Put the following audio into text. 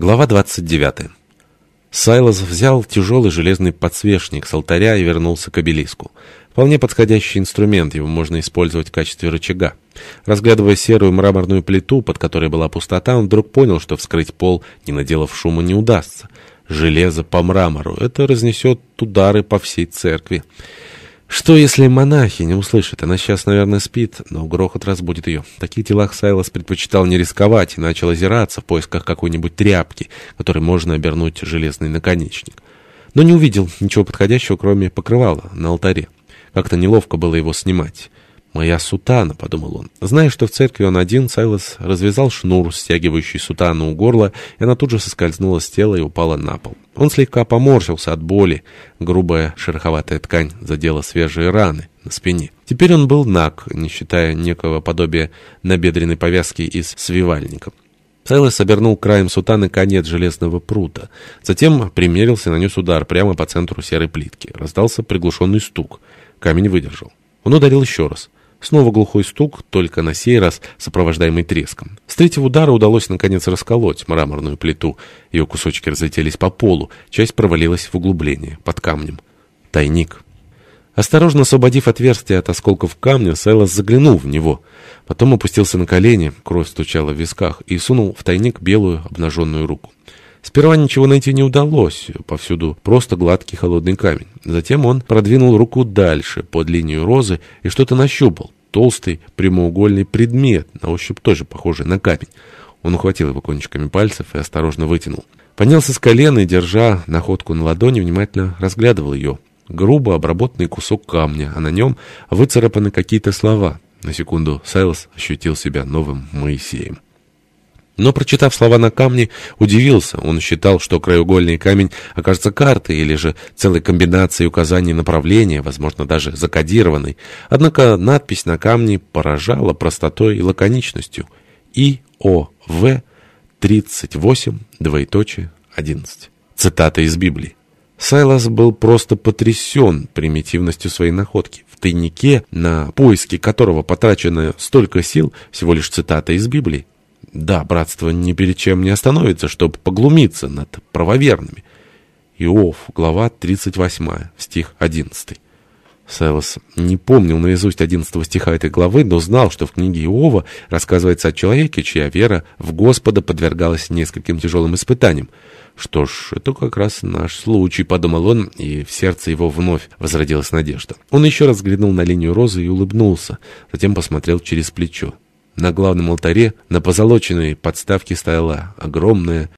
Глава 29. Сайлос взял тяжелый железный подсвечник с алтаря и вернулся к обелиску. Вполне подходящий инструмент, его можно использовать в качестве рычага. Разглядывая серую мраморную плиту, под которой была пустота, он вдруг понял, что вскрыть пол, не наделав шума, не удастся. Железо по мрамору — это разнесет удары по всей церкви. Что, если монахи не услышат? Она сейчас, наверное, спит, но грохот разбудит ее. В таких делах Сайлос предпочитал не рисковать и начал озираться в поисках какой-нибудь тряпки, которой можно обернуть железный наконечник. Но не увидел ничего подходящего, кроме покрывала на алтаре. Как-то неловко было его снимать. «Моя сутана», — подумал он. Зная, что в церкви он один, Сайлос развязал шнур, стягивающий сутану у горла, и она тут же соскользнула с тела и упала на пол. Он слегка поморщился от боли. Грубая шероховатая ткань задела свежие раны на спине. Теперь он был наг, не считая некого подобия набедренной повязки из свивальника. Сайлос обернул краем сутаны конец железного прута. Затем примерился и нанес удар прямо по центру серой плитки. Раздался приглушенный стук. Камень выдержал. Он ударил еще раз. Снова глухой стук, только на сей раз сопровождаемый треском. С третьего удара удалось наконец расколоть мраморную плиту. Ее кусочки разлетелись по полу, часть провалилась в углубление, под камнем. Тайник. Осторожно освободив отверстие от осколков камня, Сайлос заглянул в него. Потом опустился на колени, кровь стучала в висках, и сунул в тайник белую обнаженную руку. Сперва ничего найти не удалось, повсюду просто гладкий холодный камень. Затем он продвинул руку дальше, под линию розы, и что-то нащупал. Толстый прямоугольный предмет, на ощупь тоже похожий на камень. Он ухватил его кончиками пальцев и осторожно вытянул. Поднялся с колена и, держа находку на ладони, внимательно разглядывал ее. Грубо обработанный кусок камня, а на нем выцарапаны какие-то слова. На секунду Сайлос ощутил себя новым Моисеем. Но, прочитав слова на камне, удивился. Он считал, что краеугольный камень окажется картой или же целой комбинацией указаний направления, возможно, даже закодированной. Однако надпись на камне поражала простотой и лаконичностью. ИОВ 38, двоеточие, 11. Цитата из Библии. Сайлас был просто потрясен примитивностью своей находки. В тайнике, на поиски которого потрачено столько сил, всего лишь цитата из Библии. Да, братство ни перед чем не остановится, чтобы поглумиться над правоверными. Иов, глава 38, стих 11. Сайлос не помнил наизусть 11 стиха этой главы, но знал, что в книге Иова рассказывается о человеке, чья вера в Господа подвергалась нескольким тяжелым испытаниям. Что ж, это как раз наш случай, подумал он, и в сердце его вновь возродилась надежда. Он еще раз взглянул на линию розы и улыбнулся, затем посмотрел через плечо. На главном алтаре на позолоченной подставке стояла огромная